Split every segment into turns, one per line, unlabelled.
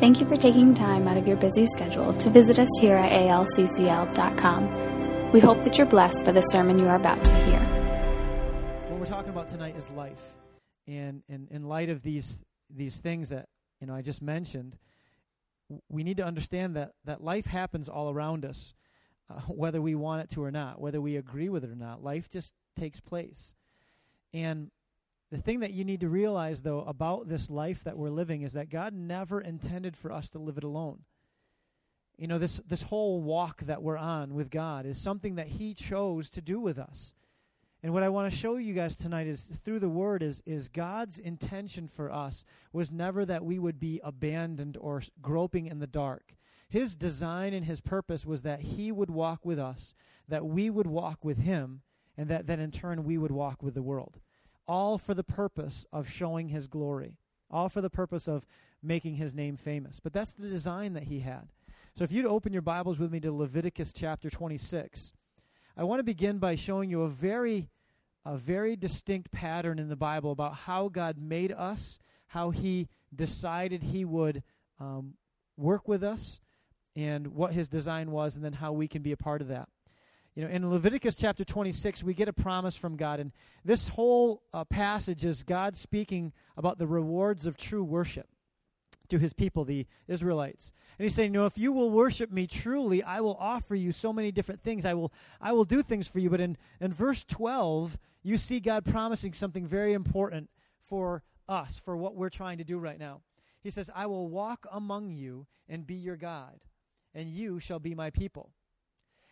Thank you for taking time out of your busy schedule to visit us here at alccl.com. We hope that you're blessed by the sermon you are about to hear.
What we're talking about tonight is life. And, in light of these, these things that you know I just mentioned, we need to understand that, that life happens all around us, uh, whether we want it to or not, whether we agree with it or not. Life just takes place. And the thing that you need to realize, though, about this life that we're living is that God never intended for us to live it alone. You know, this, this whole walk that we're on with God is something that He chose to do with us. And what I want to show you guys tonight is through the word is is God's intention for us was never that we would be abandoned or groping in the dark. His design and his purpose was that he would walk with us, that we would walk with him, and that then in turn we would walk with the world. All for the purpose of showing his glory. All for the purpose of making his name famous. But that's the design that he had. So if you'd open your Bibles with me to Leviticus chapter 26, I want to begin by showing you a very a very distinct pattern in the Bible about how God made us, how He decided He would um, work with us, and what His design was, and then how we can be a part of that. You know, in Leviticus chapter 26, we get a promise from God, and this whole uh, passage is God speaking about the rewards of true worship to his people, the Israelites. And he's saying, you know, if you will worship me truly, I will offer you so many different things. I will I will do things for you. But in, in verse 12, you see God promising something very important for us, for what we're trying to do right now. He says, I will walk among you and be your God, and you shall be my people.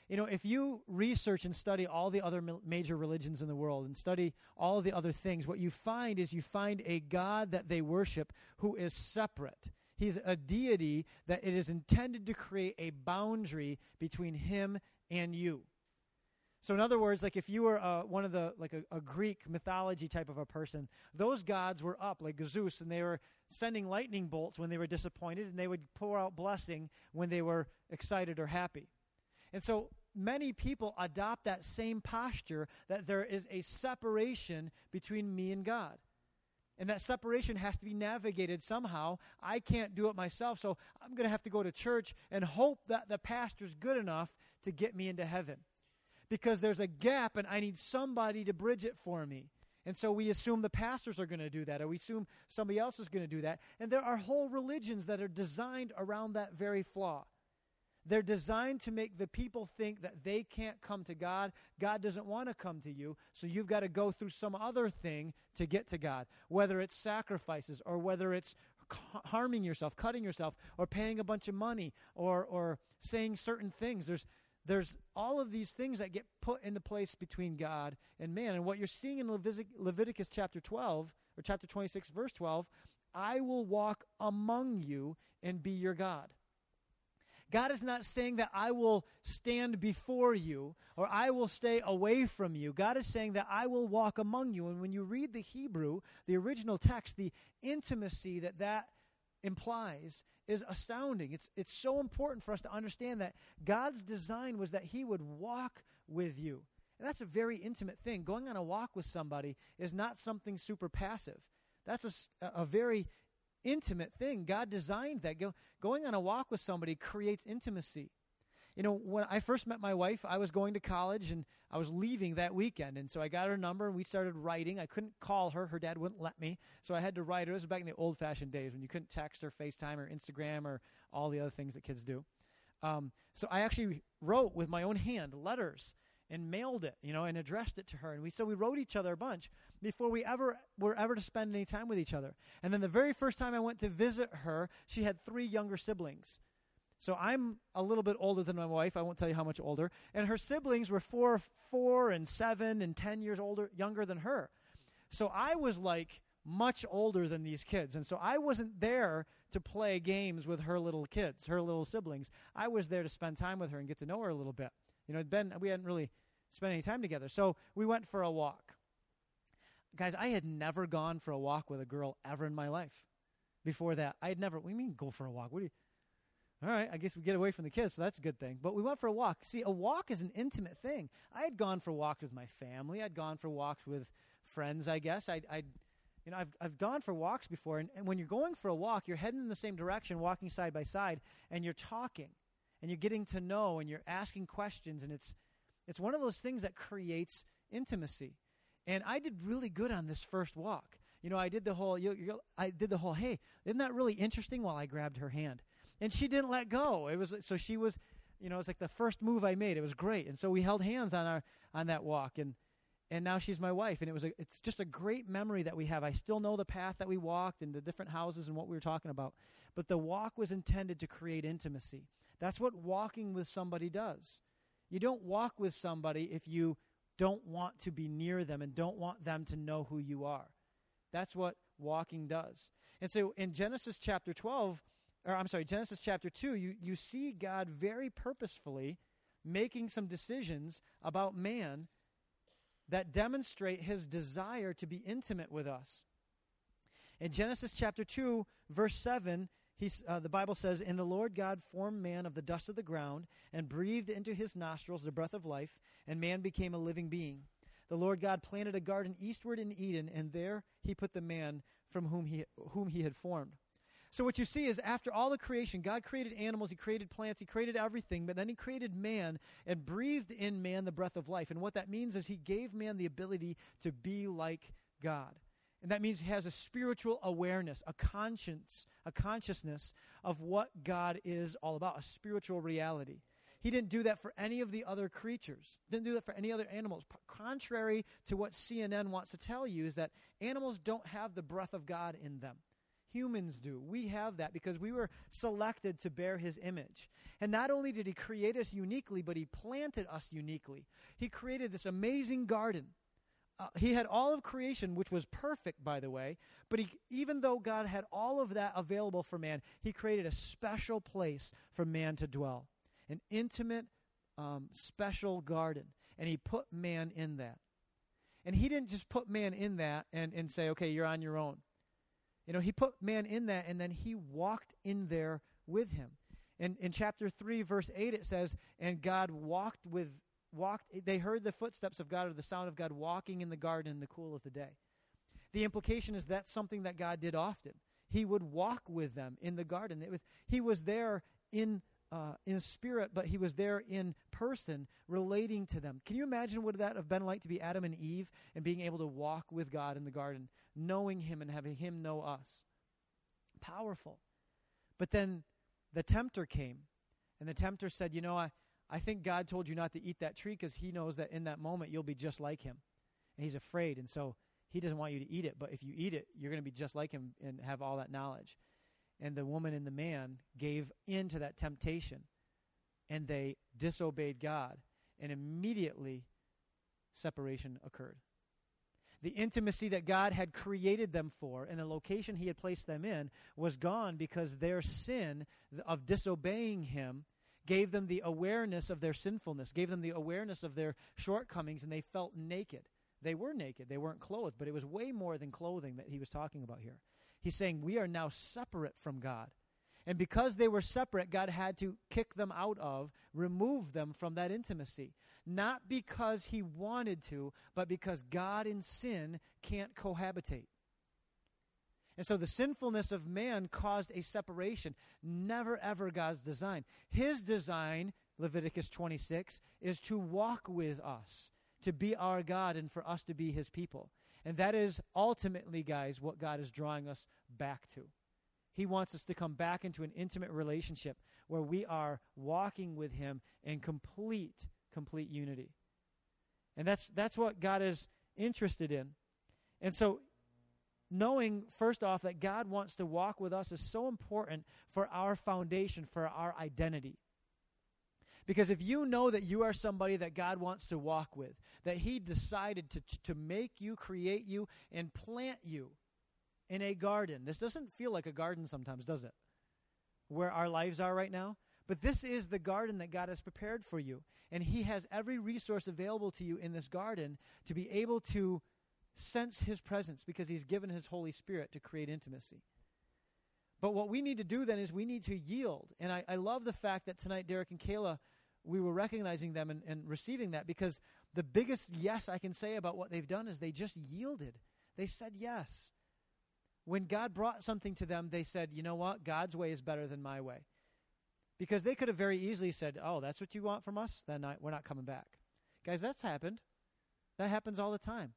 You know, if you research and study all the other major religions in the world and study all the other things, what you find is you find a God that they worship who is separate. He's a deity that it is intended to create a boundary between him and you. So, in other words, like if you were uh, one of the, like a, a, Greek mythology type of a person, those gods were up, like Zeus, and they were sending lightning bolts when they were disappointed, and they would pour out blessing when they were excited or happy. And so many people adopt that same posture that there is a separation between me and God. And that separation has to be navigated somehow. I can't do it myself, so I'm going to have to go to church and hope that the pastor's good enough to get me into heaven because there's a gap and I need somebody to bridge it for me. And so we assume the pastors are going to do that, or we assume somebody else is going to do that. And there are whole religions that are designed around that very flaw. They're designed to make the people think that they can't come to God. God doesn't want to come to you, so you've got to go through some other thing to get to God, whether it's sacrifices or whether it's harming yourself, cutting yourself, or paying a bunch of money, or, or saying certain things. There's, there's all of these things that get put into place between God and man. And what you're seeing in Leviticus chapter 12, or chapter 26, verse 12, I will walk among you and be your God. God is not saying that I will stand before you or I will stay away from you. God is saying that I will walk among you. And when you read the Hebrew, the original text, the intimacy that that implies is astounding. It's, it's so important for us to understand that God's design was that He would walk with you. And that's a very intimate thing. Going on a walk with somebody is not something super passive. That's a, a very intimate thing. God designed that. Go, going on a walk with somebody creates intimacy. You know, when I first met my wife, I was going to college and I was leaving that weekend. And so I got her number and we started writing. I couldn't call her. Her dad wouldn't let me. So I had to write her. This was back in the old fashioned days when you couldn't text or FaceTime or Instagram or all the other things that kids do. Um, so I actually wrote with my own hand letters and mailed it, you know, and addressed it to her. And we so we wrote each other a bunch before we ever were ever to spend any time with each other. And then the very first time I went to visit her, she had three younger siblings. So I'm a little bit older than my wife. I won't tell you how much older. And her siblings were four, four, and seven, and ten years older, younger than her. So I was like much older than these kids, and so I wasn't there to play games with her little kids, her little siblings. I was there to spend time with her and get to know her a little bit. You know, Ben, we hadn't really spent any time together, so we went for a walk. Guys, I had never gone for a walk with a girl ever in my life. Before that, I had never. You mean go for a walk? What do you? all right, I guess we get away from the kids, so that's a good thing. But we went for a walk. See, a walk is an intimate thing. I had gone for walks with my family. I'd gone for walks with friends, I guess. I'd, I'd you know, I've, I've gone for walks before, and, and when you're going for a walk, you're heading in the same direction, walking side by side, and you're talking, and you're getting to know, and you're asking questions, and it's, it's one of those things that creates intimacy. And I did really good on this first walk. You know, I did the whole, you, you, I did the whole, hey, isn't that really interesting? While I grabbed her hand, and she didn't let go. It was so she was, you know, it was like the first move I made. It was great, and so we held hands on our on that walk, and and now she's my wife and it was a, it's just a great memory that we have i still know the path that we walked and the different houses and what we were talking about but the walk was intended to create intimacy that's what walking with somebody does you don't walk with somebody if you don't want to be near them and don't want them to know who you are that's what walking does and so in genesis chapter 12 or i'm sorry genesis chapter 2 you, you see god very purposefully making some decisions about man that demonstrate his desire to be intimate with us. In Genesis chapter 2, verse 7, uh, the Bible says, And the Lord God formed man of the dust of the ground and breathed into his nostrils the breath of life, and man became a living being. The Lord God planted a garden eastward in Eden, and there he put the man from whom he, whom he had formed. So, what you see is after all the creation, God created animals, He created plants, He created everything, but then He created man and breathed in man the breath of life. And what that means is He gave man the ability to be like God. And that means he has a spiritual awareness, a conscience, a consciousness of what God is all about, a spiritual reality. He didn't do that for any of the other creatures. Didn't do that for any other animals. Contrary to what CNN wants to tell you is that animals don't have the breath of God in them humans do. We have that because we were selected to bear his image. And not only did he create us uniquely, but he planted us uniquely. He created this amazing garden. Uh, he had all of creation, which was perfect, by the way, but he, even though God had all of that available for man, he created a special place for man to dwell an intimate, um, special garden. And he put man in that. And he didn't just put man in that and, and say, okay, you're on your own. You know, he put man in that and then he walked in there with him. In, in chapter 3, verse 8, it says, And God walked with, walked, they heard the footsteps of God or the sound of God walking in the garden in the cool of the day. The implication is that's something that God did often. He would walk with them in the garden. It was, he was there in uh, in spirit, but he was there in person, relating to them. Can you imagine what that have been like to be Adam and Eve and being able to walk with God in the garden, knowing him and having him know us? Powerful. But then the tempter came, and the tempter said, You know, I, I think God told you not to eat that tree because he knows that in that moment you'll be just like him. And he's afraid, and so he doesn't want you to eat it, but if you eat it, you're going to be just like him and have all that knowledge and the woman and the man gave in to that temptation and they disobeyed God, and immediately separation occurred. The intimacy that God had created them for and the location He had placed them in was gone because their sin of disobeying Him gave them the awareness of their sinfulness, gave them the awareness of their shortcomings, and they felt naked. They were naked, they weren't clothed, but it was way more than clothing that He was talking about here. He's saying we are now separate from God. And because they were separate, God had to kick them out of, remove them from that intimacy. Not because He wanted to, but because God and sin can't cohabitate. And so the sinfulness of man caused a separation. Never, ever God's design. His design, Leviticus 26, is to walk with us, to be our God, and for us to be His people. And that is ultimately, guys, what God is drawing us back to. He wants us to come back into an intimate relationship where we are walking with Him in complete, complete unity. And that's, that's what God is interested in. And so, knowing, first off, that God wants to walk with us is so important for our foundation, for our identity. Because if you know that you are somebody that God wants to walk with, that He decided to, to make you, create you, and plant you in a garden. This doesn't feel like a garden sometimes, does it? Where our lives are right now. But this is the garden that God has prepared for you. And He has every resource available to you in this garden to be able to sense His presence because He's given His Holy Spirit to create intimacy. But what we need to do then is we need to yield. And I, I love the fact that tonight Derek and Kayla, we were recognizing them and, and receiving that because the biggest yes I can say about what they've done is they just yielded. They said yes. when God brought something to them, they said, you know what? God's way is better than my way. Because they could have very easily said, oh, that's what you want from us? Then I, we're not coming back. Guys, that's happened. That happens all the time.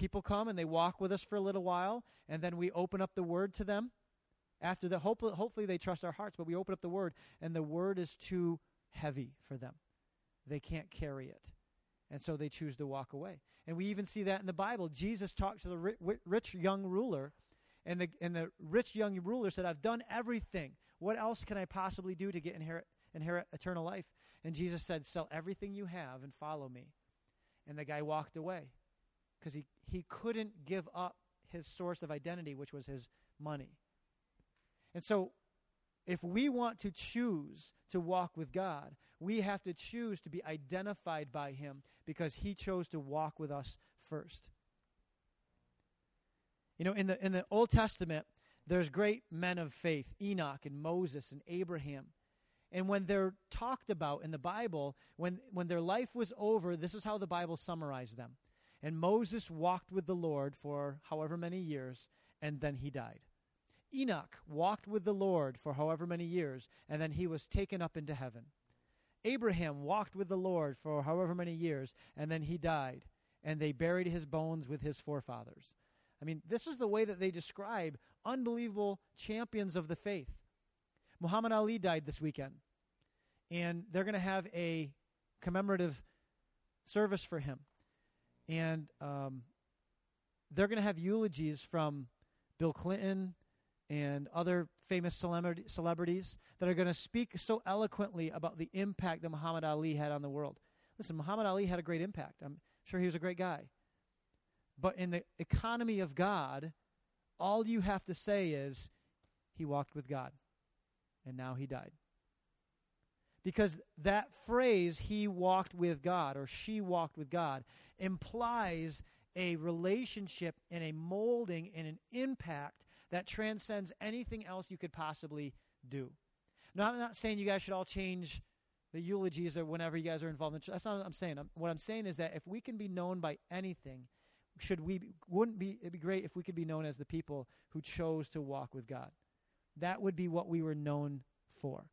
People come and they walk with us for a little while, and then we open up the word to them. After that, hopefully, hopefully they trust our hearts, but we open up the word, and the word is too heavy for them. They can't carry it. And so they choose to walk away. And we even see that in the Bible. Jesus talked to the rich young ruler, and the, and the rich young ruler said, I've done everything. What else can I possibly do to get inherit, inherit eternal life? And Jesus said, Sell everything you have and follow me. And the guy walked away because he, he couldn't give up his source of identity, which was his money. And so, if we want to choose to walk with God, we have to choose to be identified by Him because He chose to walk with us first. You know, in the, in the Old Testament, there's great men of faith Enoch and Moses and Abraham. And when they're talked about in the Bible, when, when their life was over, this is how the Bible summarized them. And Moses walked with the Lord for however many years, and then he died. Enoch walked with the Lord for however many years, and then he was taken up into heaven. Abraham walked with the Lord for however many years, and then he died, and they buried his bones with his forefathers. I mean, this is the way that they describe unbelievable champions of the faith. Muhammad Ali died this weekend, and they're going to have a commemorative service for him. And um, they're going to have eulogies from Bill Clinton and other famous celebrities that are going to speak so eloquently about the impact that Muhammad Ali had on the world. Listen, Muhammad Ali had a great impact. I'm sure he was a great guy. But in the economy of God, all you have to say is, he walked with God, and now he died. Because that phrase, he walked with God, or she walked with God, implies a relationship and a molding and an impact that transcends anything else you could possibly do. Now, I'm not saying you guys should all change the eulogies or whenever you guys are involved in. That's not what I'm saying. I'm, what I'm saying is that if we can be known by anything, should we wouldn't be it'd be great if we could be known as the people who chose to walk with God. That would be what we were known for.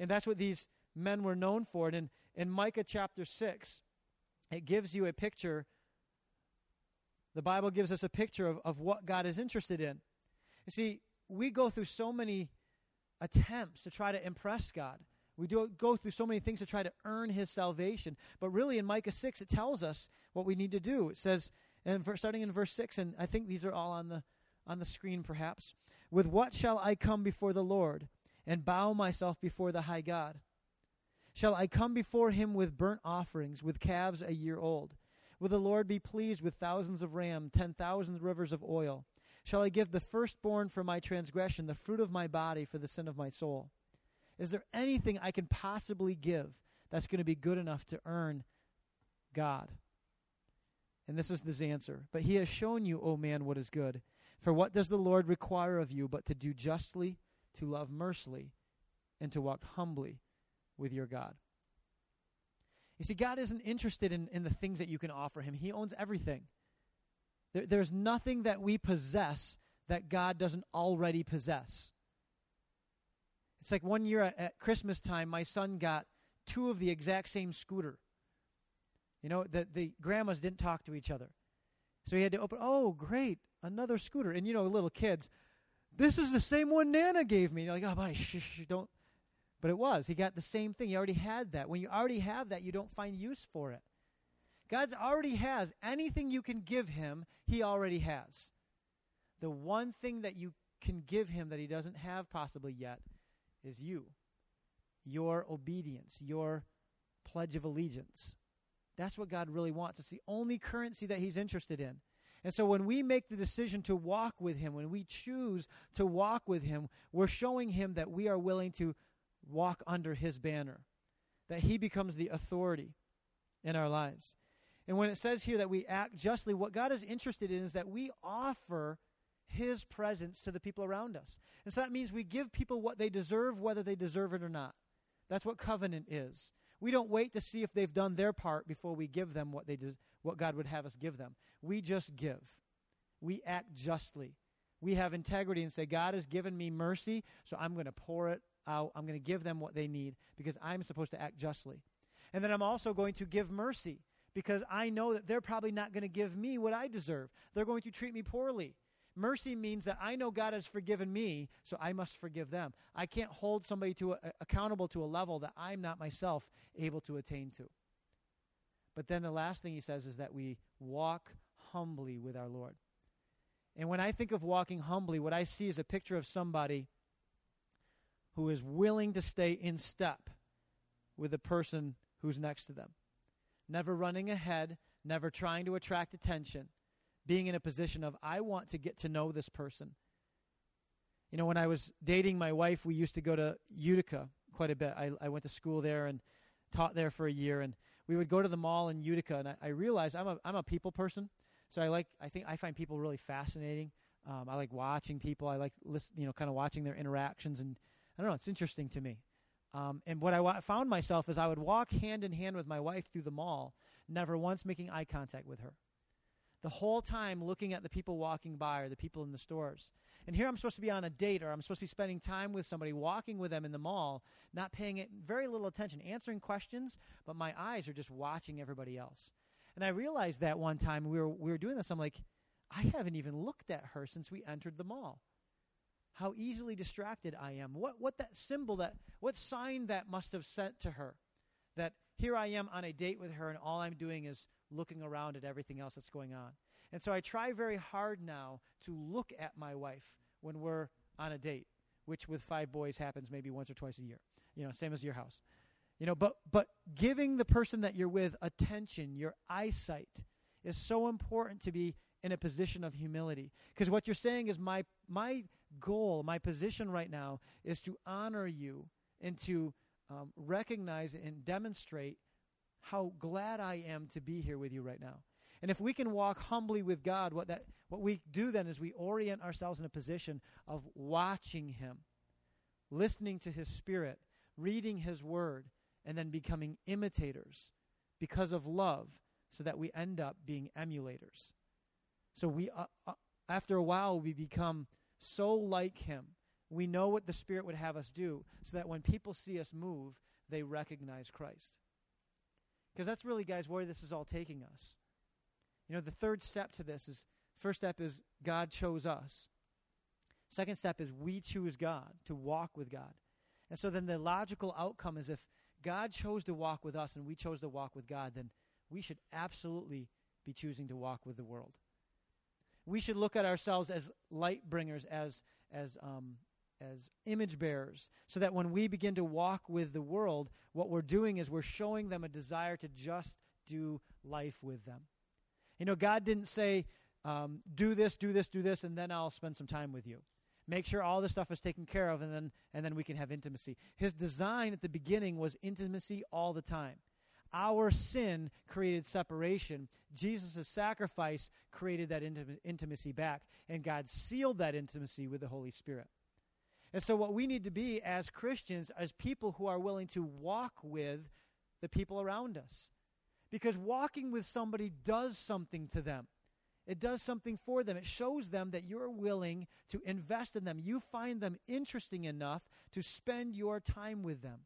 And that's what these men were known for. And in, in Micah chapter 6, it gives you a picture. The Bible gives us a picture of, of what God is interested in. You see, we go through so many attempts to try to impress God. We do go through so many things to try to earn his salvation. But really, in Micah 6, it tells us what we need to do. It says, and starting in verse 6, and I think these are all on the, on the screen perhaps. With what shall I come before the Lord and bow myself before the high God? Shall I come before him with burnt offerings, with calves a year old? Will the Lord be pleased with thousands of ram, ten thousand rivers of oil? Shall I give the firstborn for my transgression, the fruit of my body for the sin of my soul? Is there anything I can possibly give that's going to be good enough to earn God? And this is his answer. But he has shown you, O man, what is good. For what does the Lord require of you but to do justly, to love mercifully, and to walk humbly with your God? You see, God isn't interested in, in the things that you can offer him, He owns everything. There, there's nothing that we possess that God doesn't already possess. It's like one year at, at Christmas time, my son got two of the exact same scooter. You know, the, the grandmas didn't talk to each other. So he had to open, oh, great, another scooter. And you know, little kids, this is the same one Nana gave me. You're like, oh, buddy, shh, shh, don't. But it was. He got the same thing. He already had that. When you already have that, you don't find use for it. God's already has anything you can give him, he already has. The one thing that you can give him that he doesn't have possibly yet is you. Your obedience, your pledge of allegiance. That's what God really wants. It's the only currency that he's interested in. And so when we make the decision to walk with him, when we choose to walk with him, we're showing him that we are willing to walk under his banner, that he becomes the authority in our lives. And when it says here that we act justly, what God is interested in is that we offer His presence to the people around us. And so that means we give people what they deserve, whether they deserve it or not. That's what covenant is. We don't wait to see if they've done their part before we give them what, they de- what God would have us give them. We just give. We act justly. we have integrity and say, God has given me mercy, so I'm going to pour it out. I'm going to give them what they need because I'm supposed to act justly. And then I'm also going to give mercy because I know that they're probably not going to give me what I deserve. They're going to treat me poorly. Mercy means that I know God has forgiven me, so I must forgive them. I can't hold somebody to a, accountable to a level that I'm not myself able to attain to. But then the last thing he says is that we walk humbly with our Lord. And when I think of walking humbly, what I see is a picture of somebody who is willing to stay in step with the person who's next to them. Never running ahead, never trying to attract attention, being in a position of, I want to get to know this person. You know, when I was dating my wife, we used to go to Utica quite a bit. I, I went to school there and taught there for a year, and we would go to the mall in Utica, and I, I realized I'm a, I'm a people person. So I like, I think I find people really fascinating. Um, I like watching people. I like listen, you know, kind of watching their interactions, and I don't know, it's interesting to me. Um, and what I wa- found myself is I would walk hand in hand with my wife through the mall, never once making eye contact with her. The whole time looking at the people walking by or the people in the stores. And here I'm supposed to be on a date or I'm supposed to be spending time with somebody, walking with them in the mall, not paying it very little attention, answering questions, but my eyes are just watching everybody else. And I realized that one time we were we were doing this. I'm like, I haven't even looked at her since we entered the mall. How easily distracted I am. What what that symbol that what sign that must have sent to her that here I am on a date with her and all I'm doing is looking around at everything else that's going on. And so I try very hard now to look at my wife when we're on a date, which with five boys happens maybe once or twice a year. You know, same as your house. You know, but but giving the person that you're with attention, your eyesight is so important to be in a position of humility. Because what you're saying is my my goal, my position right now is to honor you and to um, recognize and demonstrate how glad I am to be here with you right now. And if we can walk humbly with God, what that what we do then is we orient ourselves in a position of watching him, listening to his spirit, reading his word, and then becoming imitators because of love so that we end up being emulators. So we uh, uh, after a while we become so like him. We know what the spirit would have us do so that when people see us move, they recognize Christ. Because that's really guys where this is all taking us. You know, the third step to this is first step is God chose us. Second step is we choose God to walk with God. And so then the logical outcome is if God chose to walk with us and we chose to walk with God, then we should absolutely be choosing to walk with the world. We should look at ourselves as light bringers, as, as, um, as image bearers, so that when we begin to walk with the world, what we're doing is we're showing them a desire to just do life with them. You know, God didn't say, um, do this, do this, do this, and then I'll spend some time with you. Make sure all this stuff is taken care of, and then, and then we can have intimacy. His design at the beginning was intimacy all the time. Our sin created separation. Jesus' sacrifice created that intimacy back, and God sealed that intimacy with the Holy Spirit. And so, what we need to be as Christians, as people who are willing to walk with the people around us. Because walking with somebody does something to them. It does something for them. It shows them that you're willing to invest in them. You find them interesting enough to spend your time with them.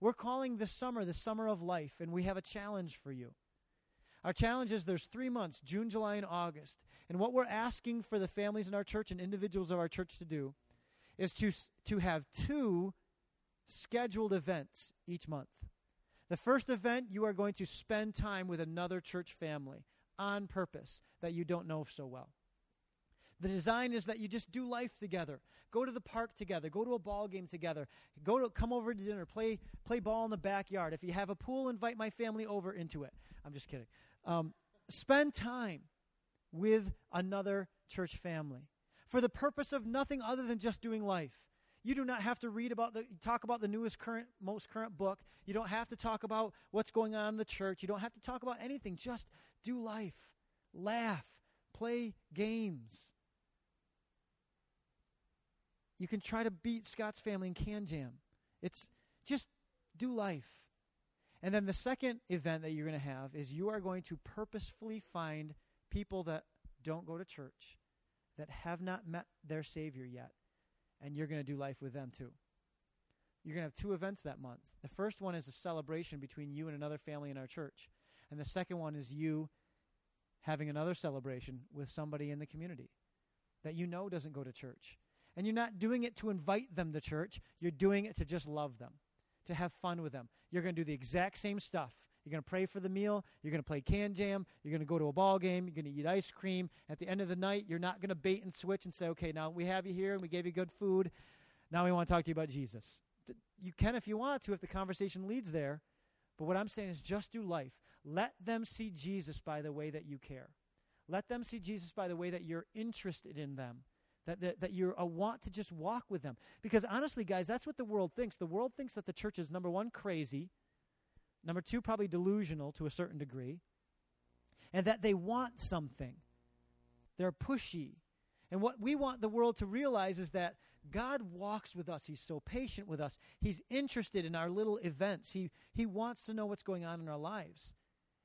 We're calling this summer the summer of life, and we have a challenge for you. Our challenge is there's three months June, July, and August. And what we're asking for the families in our church and individuals of our church to do is to, to have two scheduled events each month. The first event, you are going to spend time with another church family on purpose that you don't know so well. The design is that you just do life together. Go to the park together. Go to a ball game together. Go to come over to dinner. Play play ball in the backyard. If you have a pool, invite my family over into it. I'm just kidding. Um, spend time with another church family for the purpose of nothing other than just doing life. You do not have to read about the talk about the newest current most current book. You don't have to talk about what's going on in the church. You don't have to talk about anything. Just do life. Laugh. Play games. You can try to beat Scott's family in KanJam. It's just do life. And then the second event that you're going to have is you are going to purposefully find people that don't go to church that have not met their Savior yet, and you're going to do life with them too. You're going to have two events that month. The first one is a celebration between you and another family in our church, and the second one is you having another celebration with somebody in the community that you know doesn't go to church. And you're not doing it to invite them to church, you're doing it to just love them, to have fun with them. You're going to do the exact same stuff. You're going to pray for the meal. You're going to play KanJam. You're going to go to a ball game. You're going to eat ice cream. At the end of the night, you're not going to bait and switch and say, okay, now we have you here and we gave you good food. Now we want to talk to you about Jesus. You can if you want to, if the conversation leads there. But what I'm saying is just do life. Let them see Jesus by the way that you care. Let them see Jesus by the way that you're interested in them, that, that, that you're a want to just walk with them. Because honestly, guys, that's what the world thinks. The world thinks that the church is, number one, crazy, number two, probably delusional to a certain degree, and that they want something. They're pushy. And what we want the world to realize is that God walks with us. He's so patient with us. He's interested in our little events. He, he wants to know what's going on in our lives.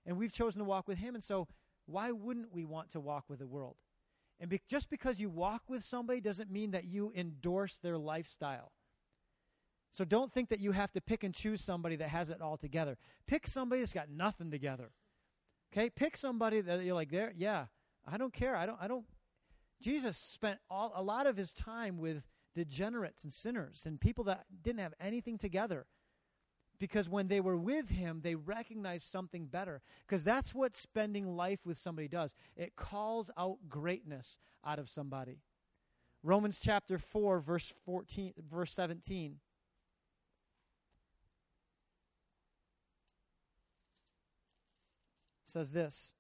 And we've chosen to walk with Him. And so why wouldn't we want to walk with the world? And be, just because you walk with somebody doesn't mean that you endorse their lifestyle. So don't think that you have to pick and choose somebody that has it all together. Pick somebody that's got nothing together. Okay? Pick somebody that you're like, there, yeah, I don't care. I don't, I don't. Jesus spent all, a lot of his time with degenerates and sinners and people that didn't have anything together because when they were with him, they recognized something better. Because that's what spending life with somebody does it calls out greatness out of somebody. Romans chapter 4, verse 14, verse 17. Says this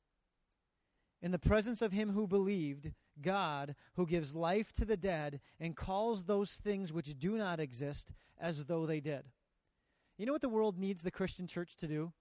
In the presence of him who believed, God, who gives life to the dead and calls those things which do not exist as though they did. You know what the world needs the Christian church to do?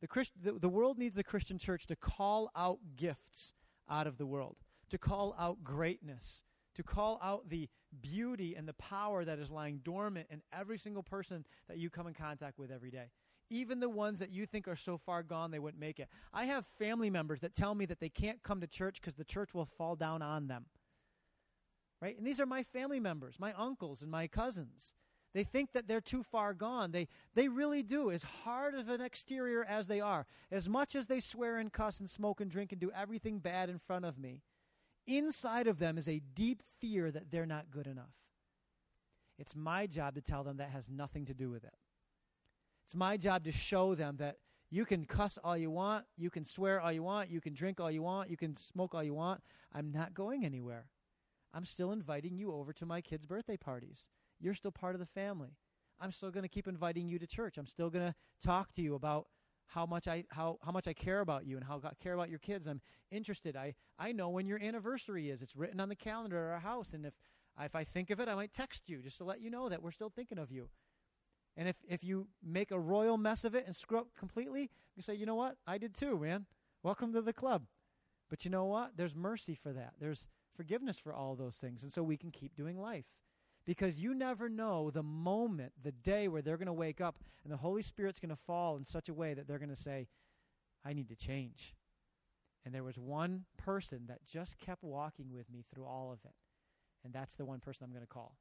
The, Christ, the, the world needs the Christian church to call out gifts out of the world, to call out greatness, to call out the beauty and the power that is lying dormant in every single person that you come in contact with every day. Even the ones that you think are so far gone they wouldn't make it. I have family members that tell me that they can't come to church because the church will fall down on them. Right? And these are my family members, my uncles and my cousins. They think that they're too far gone. They, they really do. As hard of an exterior as they are, as much as they swear and cuss and smoke and drink and do everything bad in front of me, inside of them is a deep fear that they're not good enough. It's my job to tell them that has nothing to do with it. It's my job to show them that you can cuss all you want, you can swear all you want, you can drink all you want, you can smoke all you want. I'm not going anywhere. I'm still inviting you over to my kids' birthday parties you're still part of the family. I'm still going to keep inviting you to church. I'm still going to talk to you about how much I how how much I care about you and how I care about your kids. I'm interested. I I know when your anniversary is. It's written on the calendar at our house, and if if I think of it, I might text you just to let you know that we're still thinking of you. And if if you make a royal mess of it and screw up completely, you say, you know what, I did too, man. Welcome to the club. But you know what? There's mercy for that. There's forgiveness for all those things, and so we can keep doing life because you never know the moment, the day where they're going to wake up and the Holy Spirit's going to fall in such a way that they're going to say, I need to change. And there was one person that just kept walking with me through all of it. And that's the one person I'm going to call.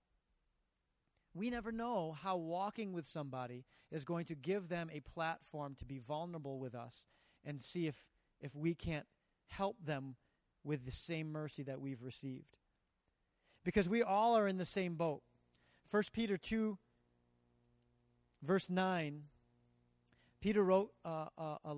We never know how walking with somebody is going to give them a platform to be vulnerable with us and see if, if we can't help them with the same mercy that we've received because we all are in the same boat. 1 Peter 2, verse 9, Peter wrote uh, a, a,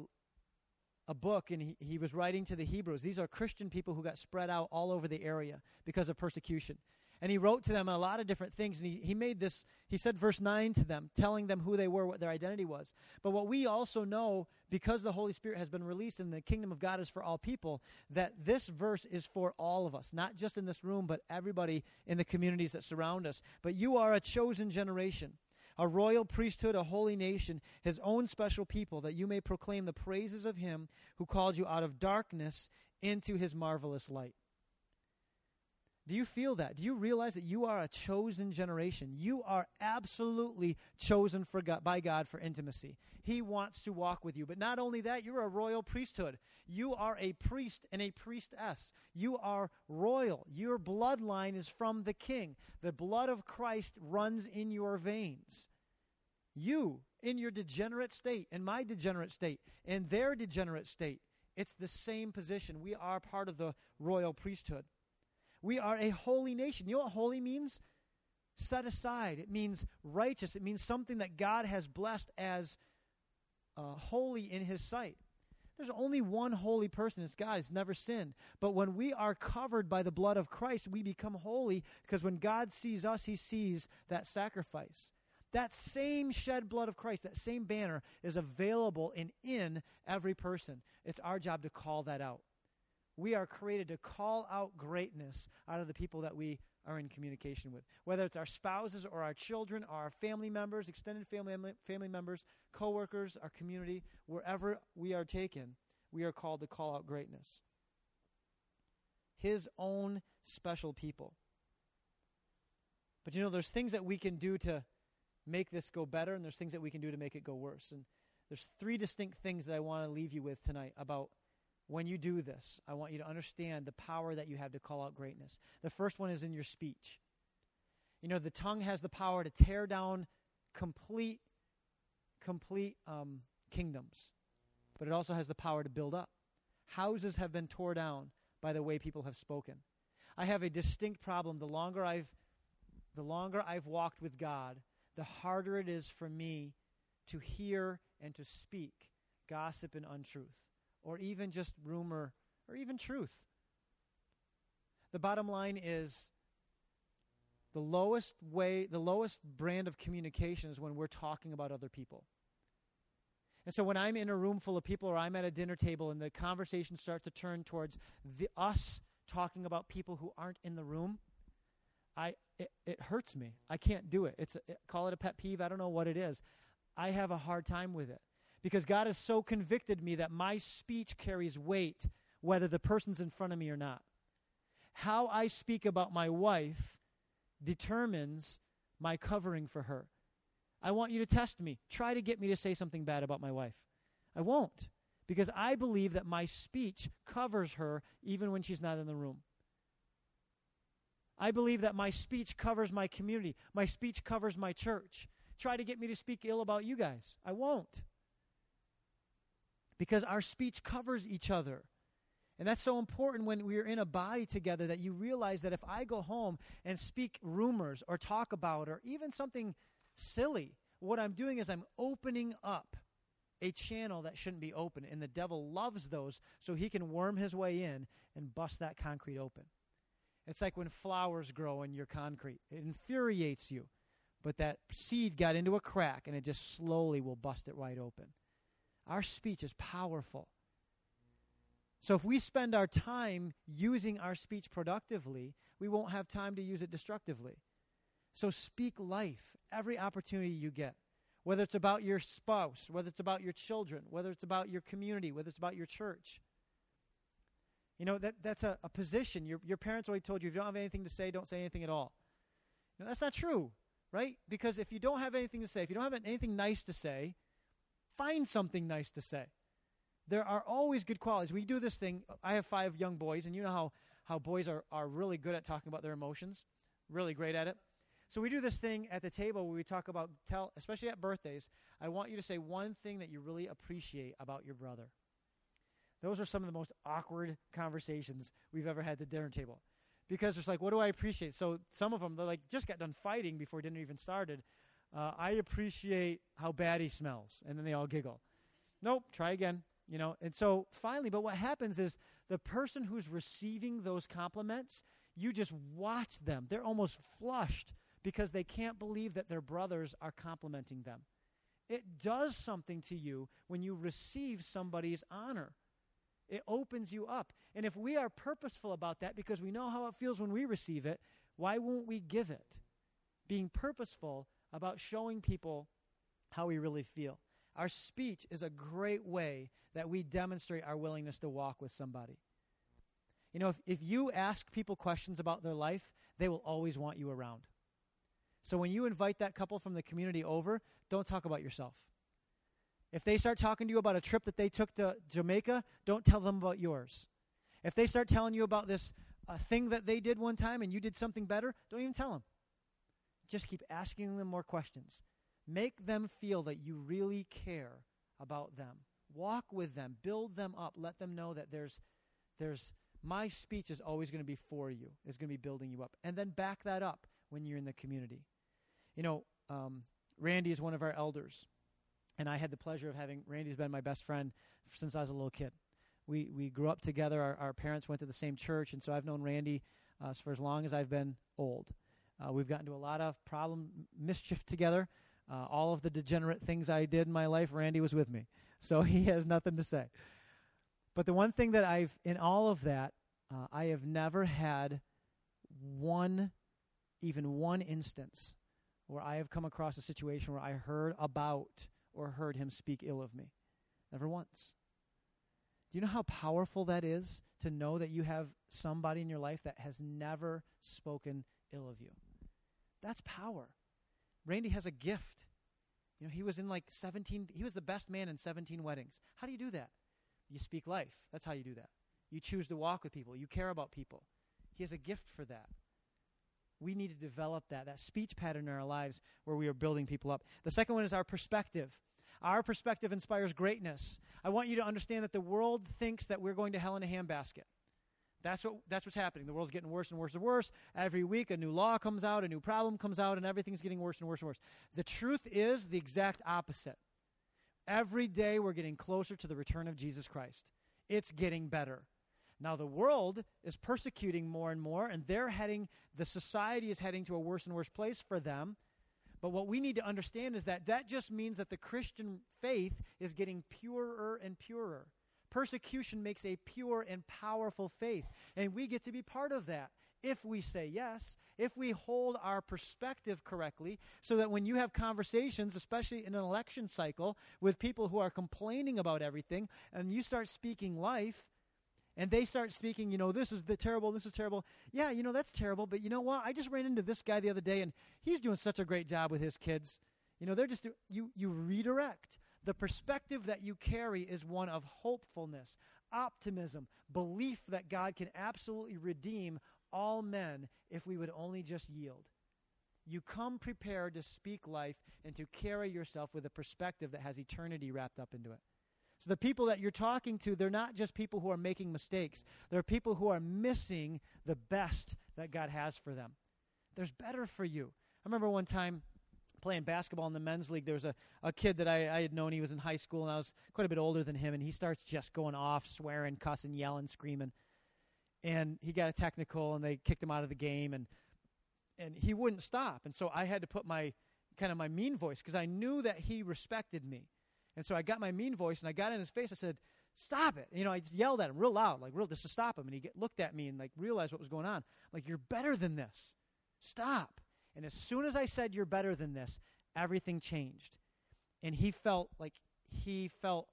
a, book and he, he was writing to the Hebrews. These are Christian people who got spread out all over the area because of persecution. And he wrote to them a lot of different things. And he, he made this, he said verse 9 to them, telling them who they were, what their identity was. But what we also know, because the Holy Spirit has been released and the kingdom of God is for all people, that this verse is for all of us, not just in this room, but everybody in the communities that surround us. But you are a chosen generation a royal priesthood, a holy nation, his own special people, that you may proclaim the praises of him who called you out of darkness into his marvelous light. Do you feel that? Do you realize that you are a chosen generation? You are absolutely chosen for God, by God for intimacy. He wants to walk with you. But not only that, you're a royal priesthood. You are a priest and a priestess. You are royal. Your bloodline is from the king. The blood of Christ runs in your veins. You, in your degenerate state, in my degenerate state, in their degenerate state, it's the same position. We are part of the royal priesthood. We are a holy nation. You know what holy means? Set aside. It means righteous. It means something that God has blessed as uh, holy in His sight. There's only one holy person. It's God. It's never sinned. But when we are covered by the blood of Christ, we become holy because when God sees us, He sees that sacrifice. That same shed blood of Christ, that same banner, is available and in every person. It's our job to call that out. We are created to call out greatness out of the people that we are in communication with. Whether it's our spouses or our children or our family members, extended family, family members, coworkers, our community, wherever we are taken, we are called to call out greatness. His own special people. But you know, there's things that we can do to make this go better, and there's things that we can do to make it go worse. And there's three distinct things that I want to leave you with tonight about when you do this, I want you to understand the power that you have to call out greatness. The first one is in your speech. You know, the tongue has the power to tear down complete, complete um, kingdoms, but it also has the power to build up. Houses have been torn down by the way people have spoken. I have a distinct problem. The longer I've, the longer I've walked with God, the harder it is for me to hear and to speak gossip and untruth or even just rumor or even truth. The bottom line is the lowest way, the lowest brand of communication is when we're talking about other people. And so when I'm in a room full of people or I'm at a dinner table and the conversation starts to turn towards the, us talking about people who aren't in the room, I it, it hurts me. I can't do it. It's a, it, call it a pet peeve. I don't know what it is. I have a hard time with it because God has so convicted me that my speech carries weight whether the person's in front of me or not. How I speak about my wife determines my covering for her. I want you to test me. Try to get me to say something bad about my wife. I won't because I believe that my speech covers her even when she's not in the room. I believe that my speech covers my community. My speech covers my church. Try to get me to speak ill about you guys. I won't because our speech covers each other. And that's so important when we're in a body together that you realize that if I go home and speak rumors or talk about or even something silly, what I'm doing is I'm opening up a channel that shouldn't be open. And the devil loves those so he can worm his way in and bust that concrete open. It's like when flowers grow in your concrete, it infuriates you. But that seed got into a crack and it just slowly will bust it right open. Our speech is powerful. So if we spend our time using our speech productively, we won't have time to use it destructively. So speak life every opportunity you get. Whether it's about your spouse, whether it's about your children, whether it's about your community, whether it's about your church. You know, that, that's a, a position. Your, your parents already told you if you don't have anything to say, don't say anything at all. You know, that's not true, right? Because if you don't have anything to say, if you don't have anything nice to say, find something nice to say. There are always good qualities. We do this thing. I have five young boys, and you know how, how boys are, are really good at talking about their emotions, really great at it. So we do this thing at the table where we talk about tell, especially at birthdays. I want you to say one thing that you really appreciate about your brother. Those are some of the most awkward conversations we've ever had at the dinner table, because it's like, what do I appreciate? So some of them they're like just got done fighting before dinner even started, uh, I appreciate how bad he smells. And then they all giggle. Nope, try again. You know, and so finally, but what happens is the person who's receiving those compliments, you just watch them. They're almost flushed because they can't believe that their brothers are complimenting them. It does something to you when you receive somebody's honor. It opens you up. And if we are purposeful about that because we know how it feels when we receive it, why won't we give it? Being purposeful about showing people how we really feel. Our speech is a great way that we demonstrate our willingness to walk with somebody. You know, if, if you ask people questions about their life, they will always want you around. So when you invite that couple from the community over, don't talk about yourself. If they start talking to you about a trip that they took to Jamaica, don't tell them about yours. If they start telling you about this uh, thing that they did one time and you did something better, don't even tell them. Just keep asking them more questions. Make them feel that you really care about them. Walk with them, build them up, let them know that there's there's my speech is always going to be for you. It's going to be building you up. And then back that up when you're in the community. You know, um, Randy is one of our elders, and I had the pleasure of having Randy's been my best friend since I was a little kid. We we grew up together. Our, our parents went to the same church, and so I've known Randy uh, for as long as I've been old. Uh, we've gotten into a lot of problem mischief together. Uh, all of the degenerate things I did in my life, Randy was with me, so he has nothing to say. But the one thing that I've in all of that, uh, I have never had one, even one instance where I have come across a situation where I heard about or heard him speak ill of me. Never once. Do you know how powerful that is to know that you have somebody in your life that has never spoken ill of you? That's power. Randy has a gift. You know, he was in like 17, he was the best man in 17 weddings. How do you do that? You speak life. That's how you do that. You choose to walk with people, you care about people. He has a gift for that. We need to develop that, that speech pattern in our lives where we are building people up. The second one is our perspective. Our perspective inspires greatness. I want you to understand that the world thinks that we're going to hell in a handbasket. That's what that's what's happening. The world's getting worse and worse and worse. Every week a new law comes out, a new problem comes out, and everything's getting worse and worse and worse. The truth is the exact opposite. Every day we're getting closer to the return of Jesus Christ. It's getting better. Now the world is persecuting more and more, and they're heading, the society is heading to a worse and worse place for them. But what we need to understand is that that just means that the Christian faith is getting purer and purer. Persecution makes a pure and powerful faith, and we get to be part of that if we say yes, if we hold our perspective correctly, so that when you have conversations, especially in an election cycle, with people who are complaining about everything, and you start speaking life, and they start speaking, you know, this is the terrible, this is terrible. Yeah, you know, that's terrible, but you know what? I just ran into this guy the other day, and he's doing such a great job with his kids. You know, they're just, you, you redirect. The perspective that you carry is one of hopefulness, optimism, belief that God can absolutely redeem all men if we would only just yield. You come prepared to speak life and to carry yourself with a perspective that has eternity wrapped up into it. So the people that you're talking to, they're not just people who are making mistakes. They're people who are missing the best that God has for them. There's better for you. I remember one time playing basketball in the men's league, there was a, a kid that I, I had known. He was in high school, and I was quite a bit older than him, and he starts just going off, swearing, cussing, yelling, screaming. And he got a technical and they kicked him out of the game and and he wouldn't stop. And so i had to put my kind of my mean voice because i knew that he respected me. And so i got my mean voice and i got in his face i said stop it. You know i just yelled at him real loud like real just to stop him. And he get, looked at me and like realized what was going on. I'm like you're better than this. Stop and as soon as i said you're better than this everything changed and he felt like he felt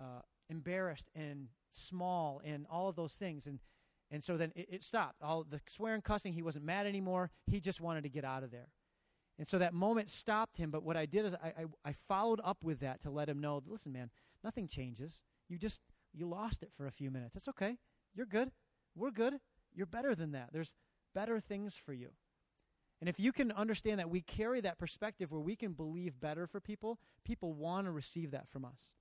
uh, embarrassed and small and all of those things. And, and so then it, it stopped. All the swearing, cussing, he wasn't mad anymore. He just wanted to get out of there. And so that moment stopped him. But what I did is I, I, I followed up with that to let him know listen, man, nothing changes. You just, you lost it for a few minutes. It's okay. You're good. We're good. You're better than that. There's better things for you. And if you can understand that we carry that perspective where we can believe better for people, people want to receive that from us.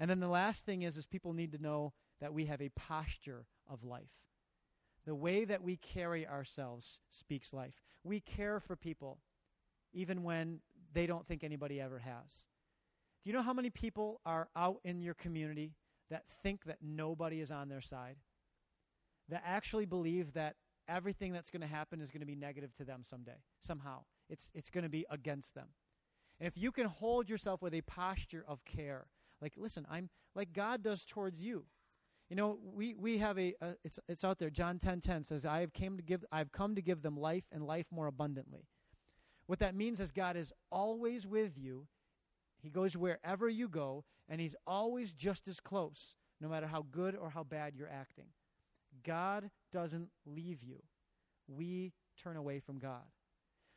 And then the last thing is is people need to know that we have a posture of life. The way that we carry ourselves speaks life. We care for people even when they don't think anybody ever has. Do you know how many people are out in your community that think that nobody is on their side? That actually believe that everything that's going to happen is going to be negative to them someday, somehow. It's, it's going to be against them. And if you can hold yourself with a posture of care, like, listen, I'm like God does towards you. You know, we, we have a, a, it's it's out there. John ten ten says, "I have came to give I've come to give them life and life more abundantly." What that means is God is always with you. He goes wherever you go, and He's always just as close, no matter how good or how bad you're acting. God doesn't leave you. We turn away from God.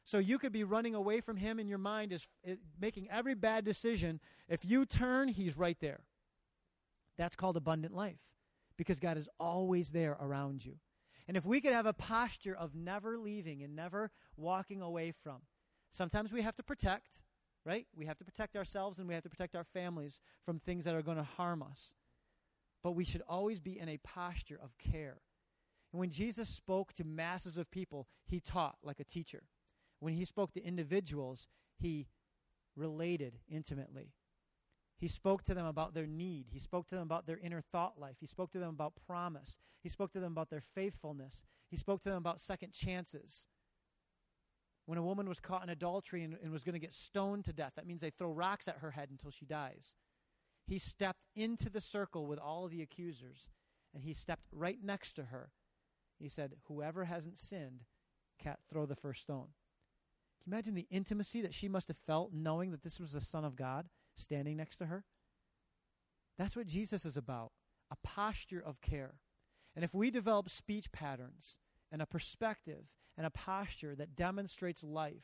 So you could be running away from Him in your mind, is eh, making every bad decision. If you turn, He's right there. That's called abundant life because God is always there around you. And if we could have a posture of never leaving and never walking away from, sometimes we have to protect, right? We have to protect ourselves and we have to protect our families from things that are going to harm us. But we should always be in a posture of care. And when Jesus spoke to masses of people, he taught like a teacher. When he spoke to individuals, he related intimately. He spoke to them about their need. He spoke to them about their inner thought life. He spoke to them about promise. He spoke to them about their faithfulness. He spoke to them about second chances. When a woman was caught in adultery and, and was going to get stoned to death, that means they throw rocks at her head until she dies. He stepped into the circle with all of the accusers, and he stepped right next to her. He said, Whoever hasn't sinned, can't throw the first stone. Can you imagine the intimacy that she must have felt knowing that this was the Son of God? standing next to her? That's what Jesus is about a posture of care. And if we develop speech patterns and a perspective and a posture that demonstrates life,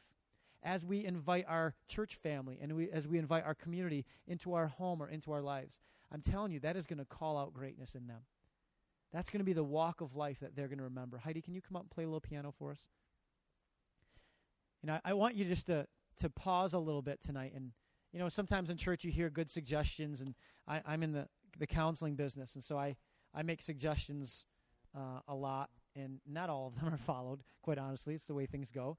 as we invite our church family and we, as we invite our community into our home or into our lives, I'm telling you, that is going to call out greatness in them. That's going to be the walk of life that they're going to remember. Heidi, can you come up and play a little piano for us? You know, I want you just to, to pause a little bit tonight and you know, sometimes in church you hear good suggestions, and I, am in the, the counseling business, and so I, I make suggestions uh, a lot, and not all of them are followed, quite honestly. It's the way things go.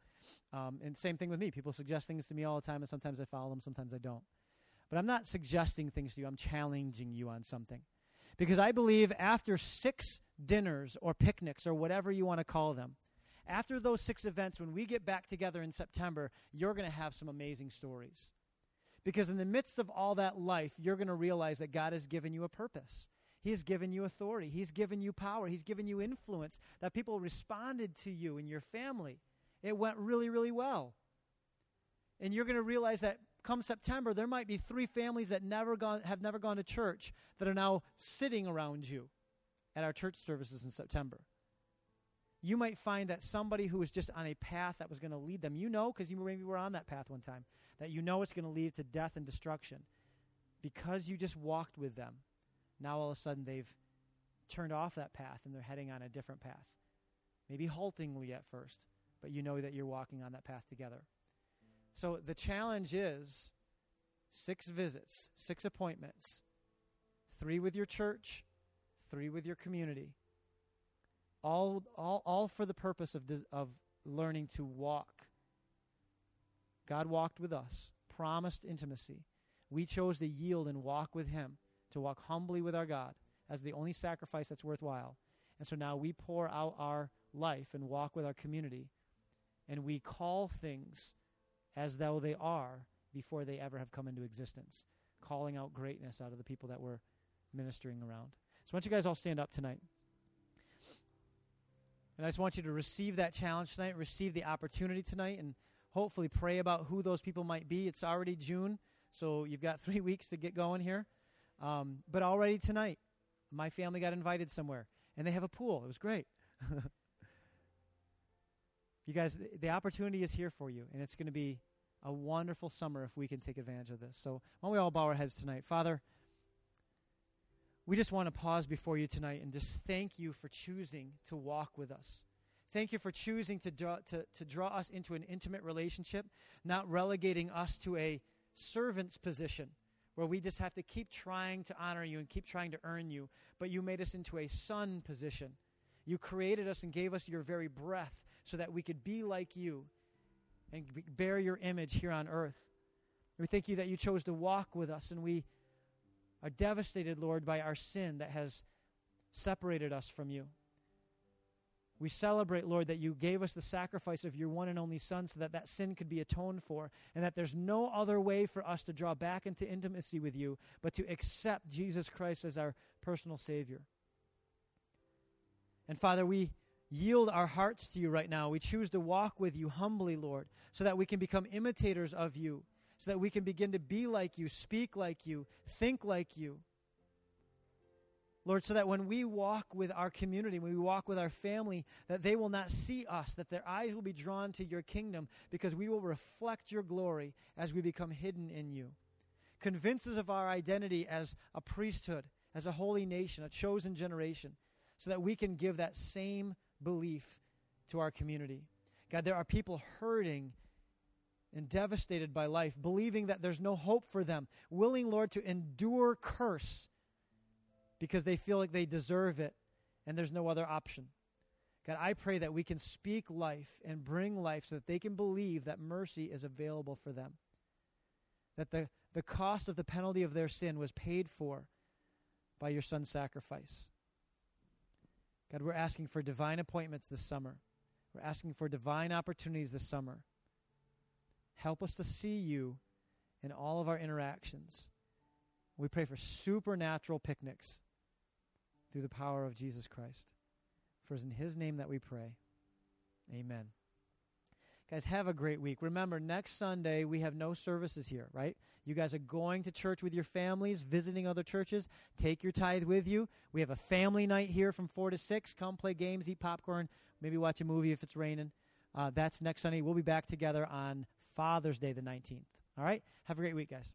Um, and same thing with me. People suggest things to me all the time, and sometimes I follow them, sometimes I don't. But I'm not suggesting things to you, I'm challenging you on something. Because I believe after six dinners or picnics or whatever you want to call them, after those six events, when we get back together in September, you're going to have some amazing stories. Because in the midst of all that life, you're going to realize that God has given you a purpose. He has given you authority. He's given you power. He's given you influence. That people responded to you and your family. It went really, really well. And you're going to realize that come September, there might be three families that never gone, have never gone to church that are now sitting around you at our church services in September. You might find that somebody who was just on a path that was going to lead them, you know, because you maybe were on that path one time, that you know it's going to lead to death and destruction. Because you just walked with them, now all of a sudden they've turned off that path and they're heading on a different path. Maybe haltingly at first, but you know that you're walking on that path together. So the challenge is six visits, six appointments, three with your church, three with your community. All, all, all for the purpose of, of learning to walk God walked with us, promised intimacy. We chose to yield and walk with Him, to walk humbly with our God as the only sacrifice that's worthwhile. And so now we pour out our life and walk with our community, and we call things as though they are before they ever have come into existence, calling out greatness out of the people that we're ministering around. So, why don't you guys all stand up tonight? And I just want you to receive that challenge tonight, receive the opportunity tonight, and hopefully pray about who those people might be. It's already June, so you've got three weeks to get going here. Um, but already tonight, my family got invited somewhere, and they have a pool. It was great. you guys, the opportunity is here for you, and it's going to be a wonderful summer if we can take advantage of this. So, why don't we all bow our heads tonight? Father, we just want to pause before you tonight and just thank you for choosing to walk with us. Thank you for choosing to draw, to, to draw us into an intimate relationship, not relegating us to a servant's position where we just have to keep trying to honor you and keep trying to earn you, but you made us into a son position. You created us and gave us your very breath so that we could be like you and bear your image here on earth. We thank you that you chose to walk with us, and we are devastated, Lord, by our sin that has separated us from you. We celebrate, Lord, that you gave us the sacrifice of your one and only Son so that that sin could be atoned for, and that there's no other way for us to draw back into intimacy with you but to accept Jesus Christ as our personal Savior. And Father, we yield our hearts to you right now. We choose to walk with you humbly, Lord, so that we can become imitators of you, so that we can begin to be like you, speak like you, think like you. Lord, so that when we walk with our community, when we walk with our family, that they will not see us, that their eyes will be drawn to your kingdom because we will reflect your glory as we become hidden in you. Convince us of our identity as a priesthood, as a holy nation, a chosen generation, so that we can give that same belief to our community. God, there are people hurting and devastated by life, believing that there's no hope for them, willing, Lord, to endure curse because they feel like they deserve it and there's no other option. God, I pray that we can speak life and bring life so that they can believe that mercy is available for them. That the, the cost of the penalty of their sin was paid for by your son's sacrifice. God, we're asking for divine appointments this summer. We're asking for divine opportunities this summer. Help us to see you in all of our interactions. We pray for supernatural picnics through the power of Jesus Christ. For it's in His name that we pray. Amen. Guys, have a great week. Remember, next Sunday we have no services here, right? You guys are going to church with your families, visiting other churches. Take your tithe with you. We have a family night here from 4 to 6. Come play games, eat popcorn, maybe watch a movie if it's raining. Uh, that's next Sunday. We'll be back together on Father's Day, the 19th. All right? Have a great week, guys.